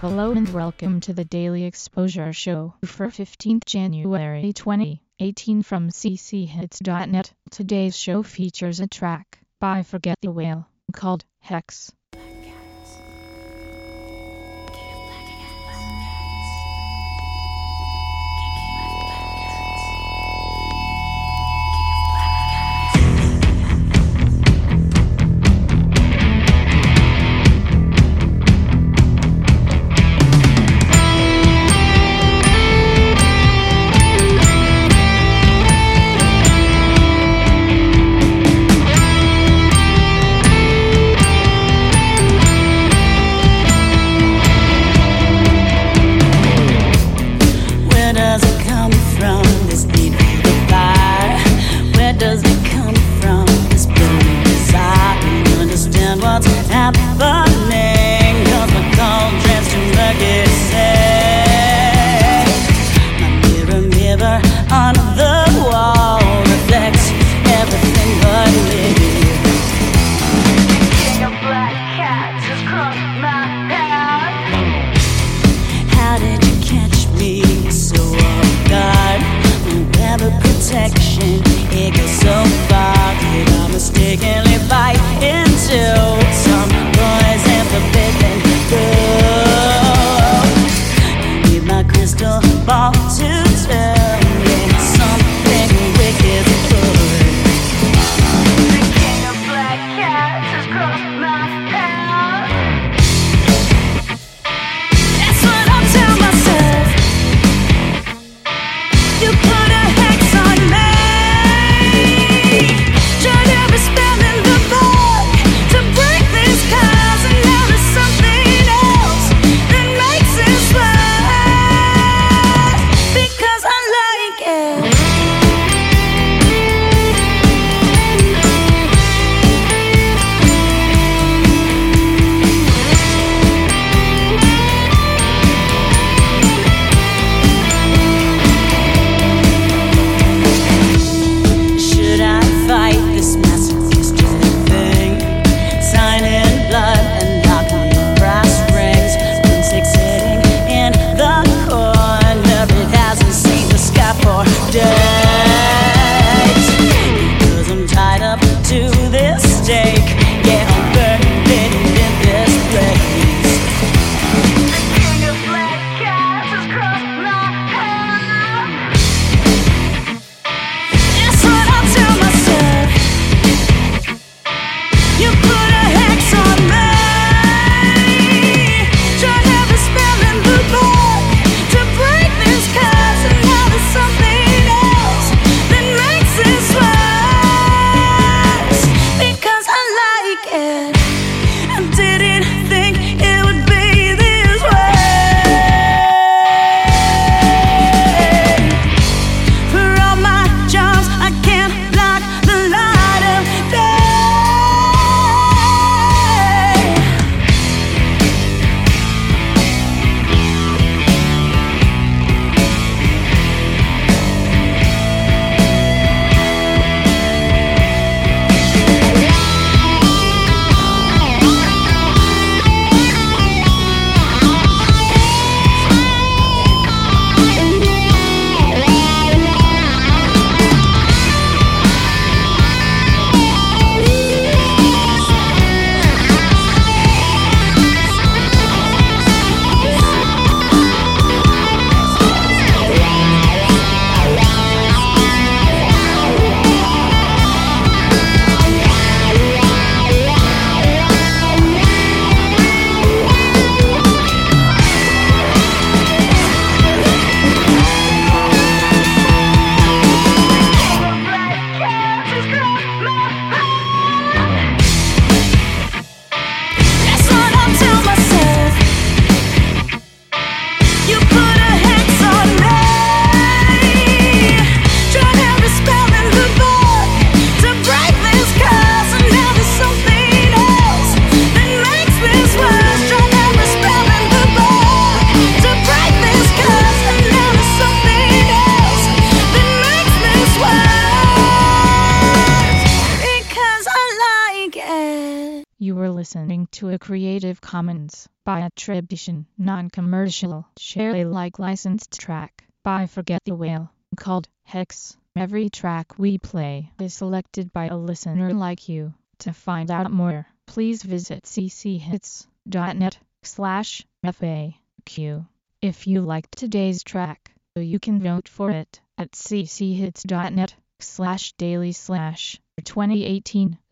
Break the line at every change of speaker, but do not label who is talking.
Hello and welcome to the Daily Exposure Show for 15th January 2018 from cchits.net. Today's show features a track by Forget the Whale called Hex.
Were listening to a Creative Commons by attribution, non-commercial, share Alike licensed track by Forget the Whale called Hex. Every track we play is selected by a listener like you. To find out more, please visit cchits.net slash FAQ. If you liked today's track, you can vote for it at cchits.net slash daily slash 2018